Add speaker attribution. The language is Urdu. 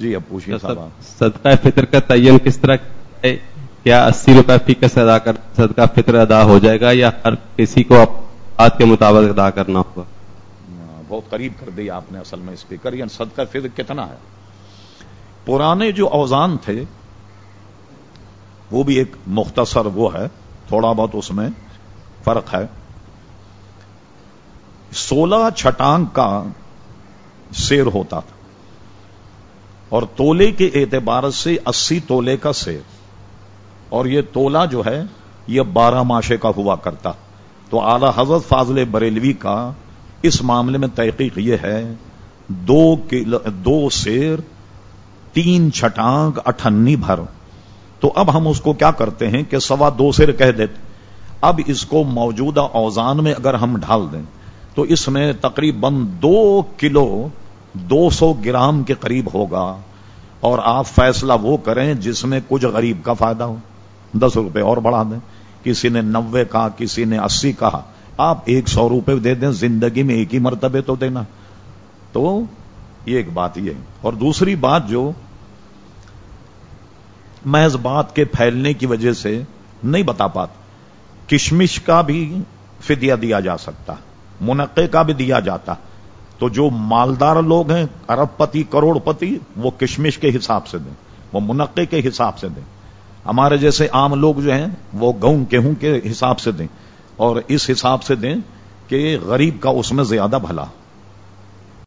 Speaker 1: جی اب پوچھیے آپ
Speaker 2: صدقہ فطر کا تعین کس طرح ہے؟ کیا اسی روپے فی کا ادا کر صدقہ فطر ادا ہو جائے گا یا ہر کسی کو بات کے مطابق ادا کرنا ہوگا؟
Speaker 1: بہت قریب کر دیا آپ نے اصل میں اسپیکر یعنی صدقہ فطر کتنا ہے؟ پرانے جو اوزان تھے وہ بھی ایک مختصر وہ ہے تھوڑا بہت اس میں فرق ہے۔ سولہ چھٹانگ کا سیر ہوتا تھا۔ اور تولے کے اعتبار سے اسی تولے کا سیر۔ اور یہ تولا جو ہے، یہ بارہ ماشے کا ہوا کرتا۔ تو اعلی حضرت فاضل بریلوی کا اس معاملے میں تحقیق یہ ہے، دو دو سیر، تین چھٹانگ، اٹھنی بھر۔ تو اب ہم اس کو کیا کرتے ہیں کہ سوا دو سیر کہہ دیتے۔ اب اس کو موجودہ اوزان میں اگر ہم ڈھال دیں، تو اس میں تقریباً دو کلو دو سو گرام کے قریب ہوگا اور آپ فیصلہ وہ کریں جس میں کچھ غریب کا فائدہ ہو۔ دس روپے اور بڑھا دیں۔ کسی نے نوے کہا، کسی نے اسی کہا۔ آپ ایک سو روپے دے دیں، زندگی میں ایک ہی مرتبے تو دینا۔ تو یہ ایک بات یہ۔ اور دوسری بات جو محض بات کے پھیلنے کی وجہ سے نہیں بتا پاتا۔ کشمش کا بھی فدیہ دیا جا سکتا، منقع کا بھی دیا جاتا۔ تو جو مالدار لوگ ہیں ارب پتی کروڑ پتی وہ کشمش کے حساب سے دیں، وہ منقع کے حساب سے دیں۔ ہمارے جیسے عام لوگ جو ہیں، وہ گہوں گیہوں کے حساب سے دیں۔ اور اس حساب سے دیں کہ غریب کا اس میں زیادہ بھلا